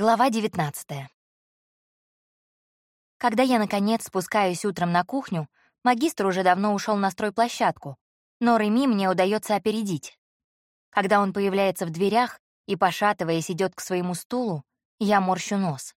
Глава 19 Когда я, наконец, спускаюсь утром на кухню, магистр уже давно ушел на стройплощадку, но Реми мне удается опередить. Когда он появляется в дверях и, пошатываясь, идет к своему стулу, я морщу нос.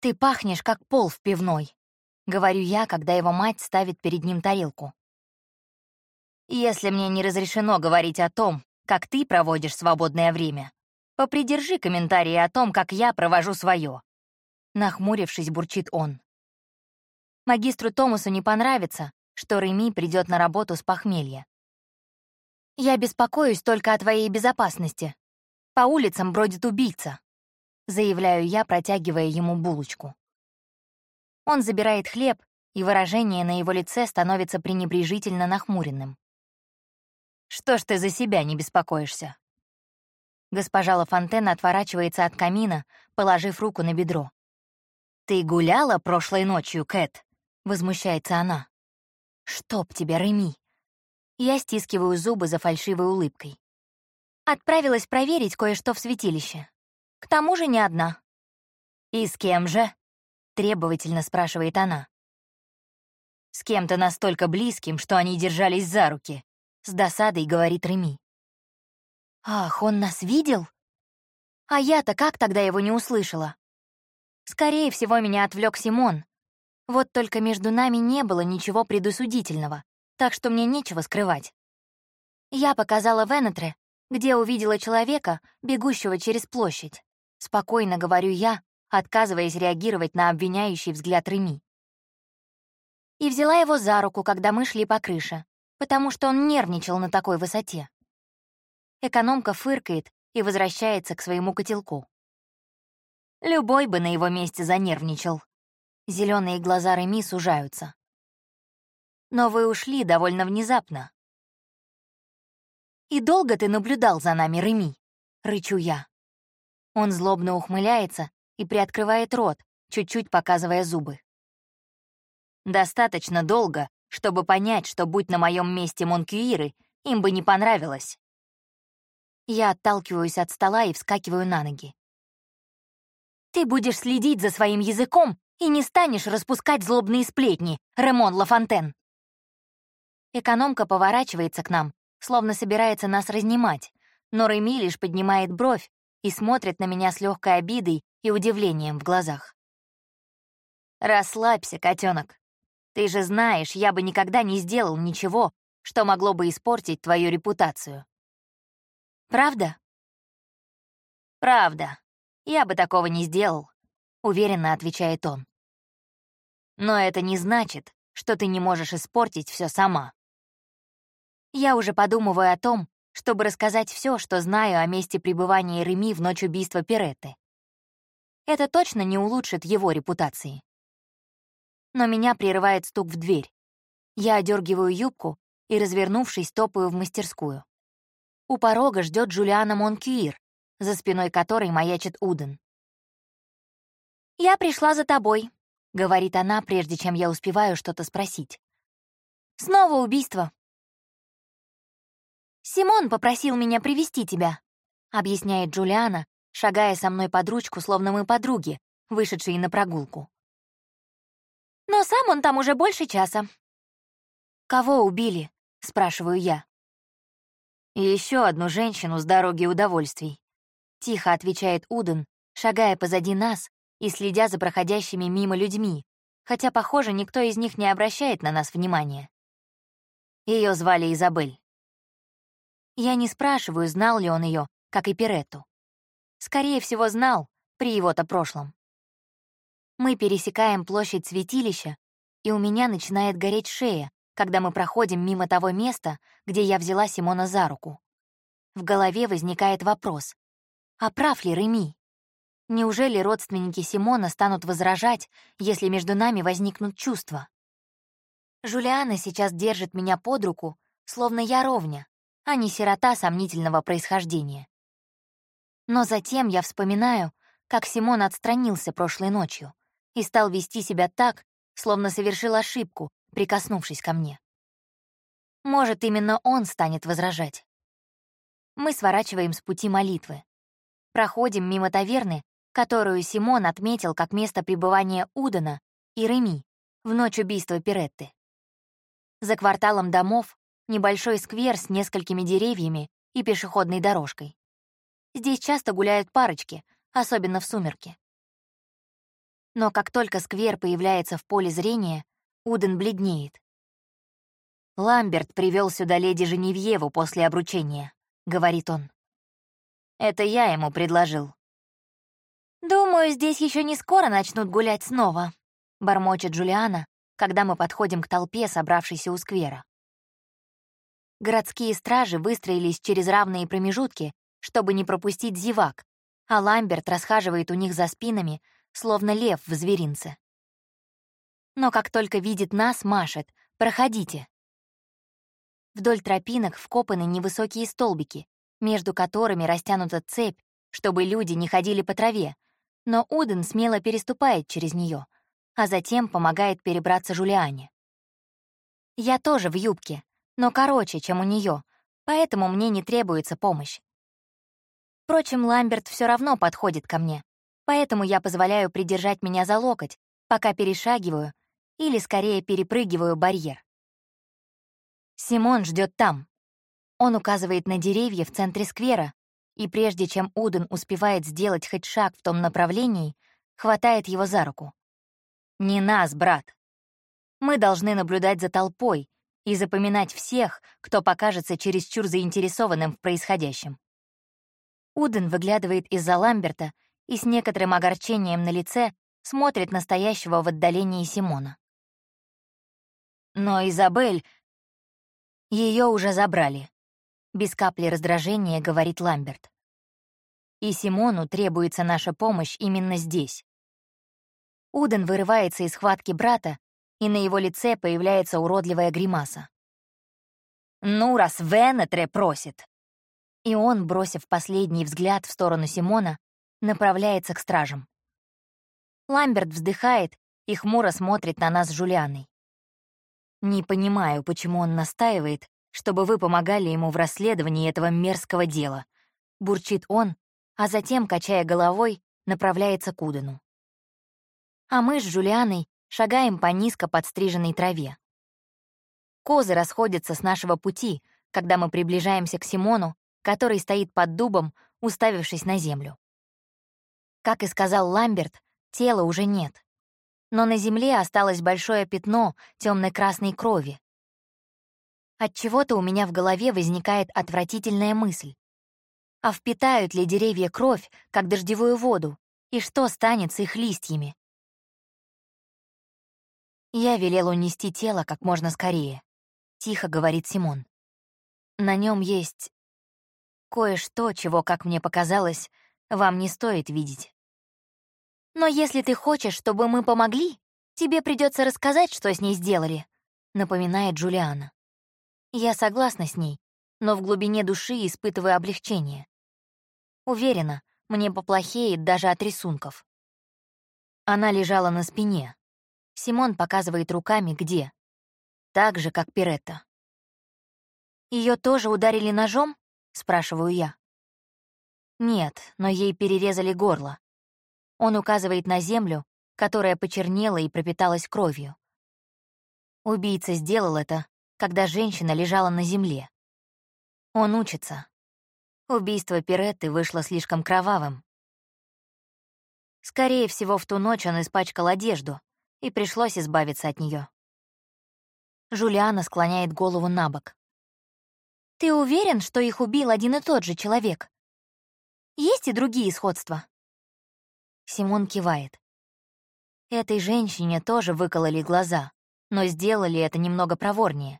«Ты пахнешь, как пол в пивной», — говорю я, когда его мать ставит перед ним тарелку. «Если мне не разрешено говорить о том, как ты проводишь свободное время, Попридержи комментарии о том, как я провожу свое. Нахмурившись, бурчит он. Магистру Томасу не понравится, что Реми придет на работу с похмелья. «Я беспокоюсь только о твоей безопасности. По улицам бродит убийца», — заявляю я, протягивая ему булочку. Он забирает хлеб, и выражение на его лице становится пренебрежительно нахмуренным. «Что ж ты за себя не беспокоишься? Госпожа Лафонтен отворачивается от камина, положив руку на бедро. «Ты гуляла прошлой ночью, Кэт?» — возмущается она. «Чтоб тебя, Реми!» Я стискиваю зубы за фальшивой улыбкой. Отправилась проверить кое-что в святилище. К тому же не одна. «И с кем же?» — требовательно спрашивает она. «С кем-то настолько близким, что они держались за руки», — с досадой говорит Реми. Ах, он нас видел? А я-то как тогда его не услышала? Скорее всего, меня отвлек Симон. Вот только между нами не было ничего предусудительного, так что мне нечего скрывать. Я показала Венетре, где увидела человека, бегущего через площадь. Спокойно говорю я, отказываясь реагировать на обвиняющий взгляд Реми. И взяла его за руку, когда мы шли по крыше, потому что он нервничал на такой высоте. Экономка фыркает и возвращается к своему котелку. Любой бы на его месте занервничал. Зеленые глаза Реми сужаются. Но вы ушли довольно внезапно. «И долго ты наблюдал за нами, Реми?» — рычу я. Он злобно ухмыляется и приоткрывает рот, чуть-чуть показывая зубы. «Достаточно долго, чтобы понять, что, будь на моем месте Монкьюиры, им бы не понравилось. Я отталкиваюсь от стола и вскакиваю на ноги. «Ты будешь следить за своим языком и не станешь распускать злобные сплетни, Ремон Лафонтен!» Экономка поворачивается к нам, словно собирается нас разнимать, но Реми лишь поднимает бровь и смотрит на меня с легкой обидой и удивлением в глазах. «Расслабься, котенок. Ты же знаешь, я бы никогда не сделал ничего, что могло бы испортить твою репутацию. Правда? Правда. Я бы такого не сделал, уверенно отвечает он. Но это не значит, что ты не можешь испортить все сама. Я уже подумываю о том, чтобы рассказать все, что знаю о месте пребывания Реми в ночь убийства Пиретты. Это точно не улучшит его репутации. Но меня прерывает стук в дверь. Я одергиваю юбку и, развернувшись, топаю в мастерскую. У порога ждет Джулиана Монкьюир, за спиной которой маячит Уден. «Я пришла за тобой», — говорит она, прежде чем я успеваю что-то спросить. «Снова убийство». «Симон попросил меня привести тебя», — объясняет Джулиана, шагая со мной под ручку, словно мы подруги, вышедшие на прогулку. «Но сам он там уже больше часа». «Кого убили?» — спрашиваю я. И еще одну женщину с дороги удовольствий. Тихо отвечает Уден, шагая позади нас и следя за проходящими мимо людьми, хотя, похоже, никто из них не обращает на нас внимания. Ее звали Изабель. Я не спрашиваю, знал ли он ее, как и Пиретту. Скорее всего, знал, при его-то прошлом. Мы пересекаем площадь святилища, и у меня начинает гореть шея, когда мы проходим мимо того места, где я взяла Симона за руку. В голове возникает вопрос, а прав ли Реми? Неужели родственники Симона станут возражать, если между нами возникнут чувства? Жулиана сейчас держит меня под руку, словно я ровня, а не сирота сомнительного происхождения. Но затем я вспоминаю, как Симон отстранился прошлой ночью и стал вести себя так, словно совершил ошибку, прикоснувшись ко мне. Может, именно он станет возражать. Мы сворачиваем с пути молитвы. Проходим мимо таверны, которую Симон отметил как место пребывания Удана и Реми в ночь убийства Пиретты. За кварталом домов небольшой сквер с несколькими деревьями и пешеходной дорожкой. Здесь часто гуляют парочки, особенно в сумерки. Но как только сквер появляется в поле зрения, Уден бледнеет. «Ламберт привел сюда леди Женевьеву после обручения», — говорит он. «Это я ему предложил». «Думаю, здесь еще не скоро начнут гулять снова», — бормочет Джулиана, когда мы подходим к толпе, собравшейся у сквера. Городские стражи выстроились через равные промежутки, чтобы не пропустить зевак, а Ламберт расхаживает у них за спинами, словно лев в зверинце. Но как только видит нас, машет «Проходите». Вдоль тропинок вкопаны невысокие столбики, между которыми растянута цепь, чтобы люди не ходили по траве, но Уден смело переступает через нее, а затем помогает перебраться Жулиане. Я тоже в юбке, но короче, чем у нее, поэтому мне не требуется помощь. Впрочем, Ламберт все равно подходит ко мне, поэтому я позволяю придержать меня за локоть, пока перешагиваю или, скорее, перепрыгиваю барьер. Симон ждет там. Он указывает на деревья в центре сквера, и прежде чем Уден успевает сделать хоть шаг в том направлении, хватает его за руку. «Не нас, брат. Мы должны наблюдать за толпой и запоминать всех, кто покажется чересчур заинтересованным в происходящем». Уден выглядывает из-за Ламберта и с некоторым огорчением на лице смотрит настоящего в отдалении Симона. Но Изабель... Ее уже забрали. Без капли раздражения говорит Ламберт. И Симону требуется наша помощь именно здесь. Уден вырывается из схватки брата, и на его лице появляется уродливая гримаса. «Ну, раз Венетре просит!» И он, бросив последний взгляд в сторону Симона, направляется к стражам. Ламберт вздыхает и хмуро смотрит на нас с Жулианой. Не понимаю, почему он настаивает, чтобы вы помогали ему в расследовании этого мерзкого дела. Бурчит он, а затем, качая головой, направляется к Удану. А мы с Жулианой шагаем по низко подстриженной траве. Козы расходятся с нашего пути, когда мы приближаемся к Симону, который стоит под дубом, уставившись на землю. Как и сказал Ламберт, тела уже нет но на земле осталось большое пятно темной красной крови. От чего-то у меня в голове возникает отвратительная мысль. А впитают ли деревья кровь, как дождевую воду, и что станет с их листьями? Я велел унести тело как можно скорее, тихо говорит Симон. На нем есть кое-что, чего, как мне показалось, вам не стоит видеть. Но если ты хочешь, чтобы мы помогли, тебе придется рассказать, что с ней сделали», — напоминает Джулиана. Я согласна с ней, но в глубине души испытываю облегчение. Уверена, мне поплохеет даже от рисунков. Она лежала на спине. Симон показывает руками, где. Так же, как Пиретта. Ее тоже ударили ножом?» — спрашиваю я. Нет, но ей перерезали горло. Он указывает на землю, которая почернела и пропиталась кровью. Убийца сделал это, когда женщина лежала на земле. Он учится. Убийство Пиретты вышло слишком кровавым. Скорее всего, в ту ночь он испачкал одежду, и пришлось избавиться от нее. Жулиана склоняет голову на бок. «Ты уверен, что их убил один и тот же человек? Есть и другие сходства?» Симон кивает. Этой женщине тоже выкололи глаза, но сделали это немного проворнее,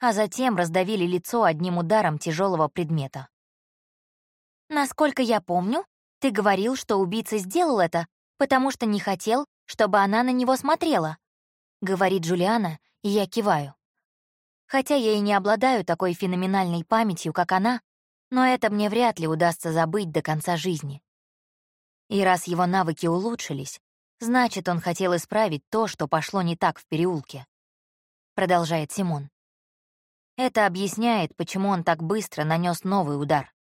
а затем раздавили лицо одним ударом тяжелого предмета. «Насколько я помню, ты говорил, что убийца сделал это, потому что не хотел, чтобы она на него смотрела», — говорит Джулиана, и я киваю. Хотя я и не обладаю такой феноменальной памятью, как она, но это мне вряд ли удастся забыть до конца жизни. И раз его навыки улучшились, значит, он хотел исправить то, что пошло не так в переулке. Продолжает Симон. Это объясняет, почему он так быстро нанес новый удар.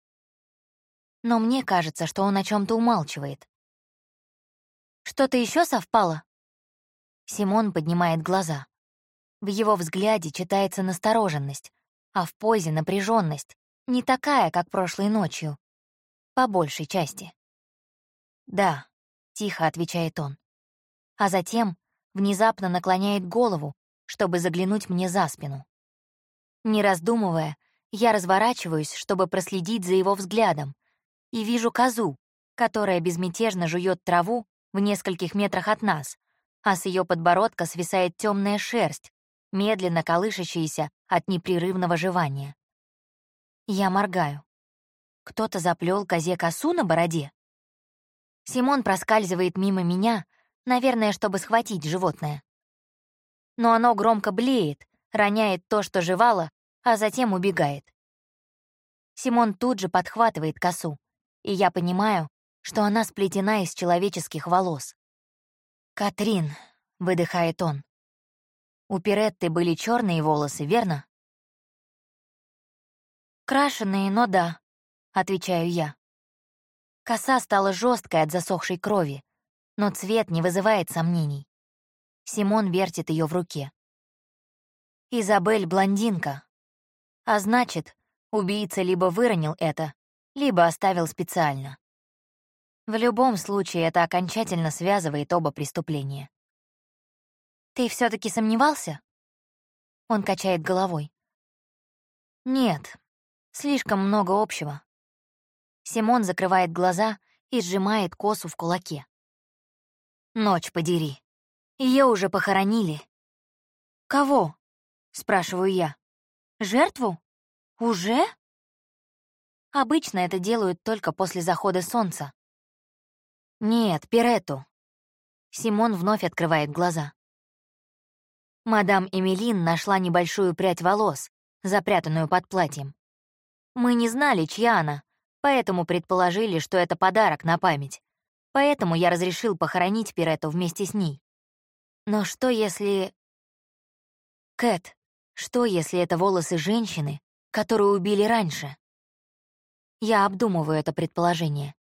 Но мне кажется, что он о чем то умалчивает. Что-то еще совпало?» Симон поднимает глаза. В его взгляде читается настороженность, а в позе напряженность, не такая, как прошлой ночью. По большей части. «Да», — тихо отвечает он. А затем внезапно наклоняет голову, чтобы заглянуть мне за спину. Не раздумывая, я разворачиваюсь, чтобы проследить за его взглядом, и вижу козу, которая безмятежно жует траву в нескольких метрах от нас, а с ее подбородка свисает темная шерсть, медленно колышащаяся от непрерывного жевания. Я моргаю. Кто-то заплел козе косу на бороде? Симон проскальзывает мимо меня, наверное, чтобы схватить животное. Но оно громко блеет, роняет то, что жевало, а затем убегает. Симон тут же подхватывает косу, и я понимаю, что она сплетена из человеческих волос. «Катрин», — выдыхает он. «У Пиретты были черные волосы, верно?» «Крашеные, но да», — отвечаю я. Коса стала жесткой от засохшей крови, но цвет не вызывает сомнений. Симон вертит ее в руке. Изабель — блондинка. А значит, убийца либо выронил это, либо оставил специально. В любом случае это окончательно связывает оба преступления. «Ты все таки сомневался?» Он качает головой. «Нет, слишком много общего». Симон закрывает глаза и сжимает косу в кулаке. «Ночь подери. Ее уже похоронили». «Кого?» — спрашиваю я. «Жертву? Уже?» Обычно это делают только после захода солнца. «Нет, Пирету». Симон вновь открывает глаза. Мадам Эмилин нашла небольшую прядь волос, запрятанную под платьем. Мы не знали, чья она, поэтому предположили, что это подарок на память. Поэтому я разрешил похоронить Пирету вместе с ней. Но что если... Кэт, что если это волосы женщины, которую убили раньше? Я обдумываю это предположение.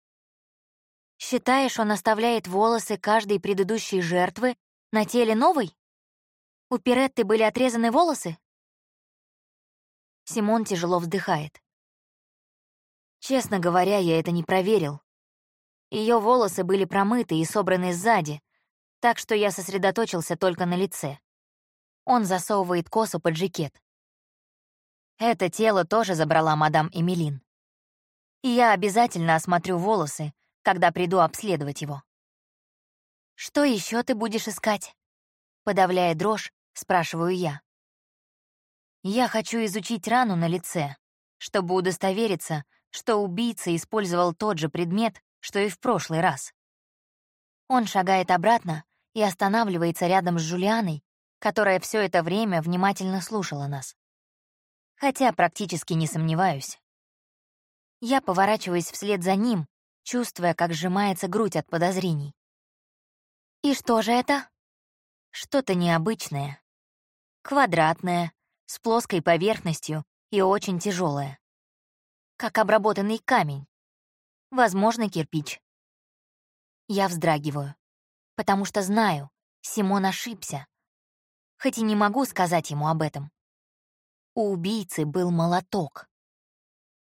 Считаешь, он оставляет волосы каждой предыдущей жертвы на теле новой? У Пиретты были отрезаны волосы? Симон тяжело вздыхает. Честно говоря, я это не проверил. Ее волосы были промыты и собраны сзади, так что я сосредоточился только на лице. Он засовывает косу под жакет. Это тело тоже забрала мадам Эмилин. И я обязательно осмотрю волосы, когда приду обследовать его. «Что еще ты будешь искать?» Подавляя дрожь, спрашиваю я. Я хочу изучить рану на лице, чтобы удостовериться, что убийца использовал тот же предмет, что и в прошлый раз. Он шагает обратно и останавливается рядом с Жулианой, которая все это время внимательно слушала нас. Хотя практически не сомневаюсь. Я поворачиваюсь вслед за ним, чувствуя, как сжимается грудь от подозрений. «И что же это?» «Что-то необычное. Квадратное, с плоской поверхностью и очень тяжелое. Как обработанный камень. Возможно, кирпич. Я вздрагиваю, потому что знаю, Симон ошибся. Хоть и не могу сказать ему об этом. У убийцы был молоток.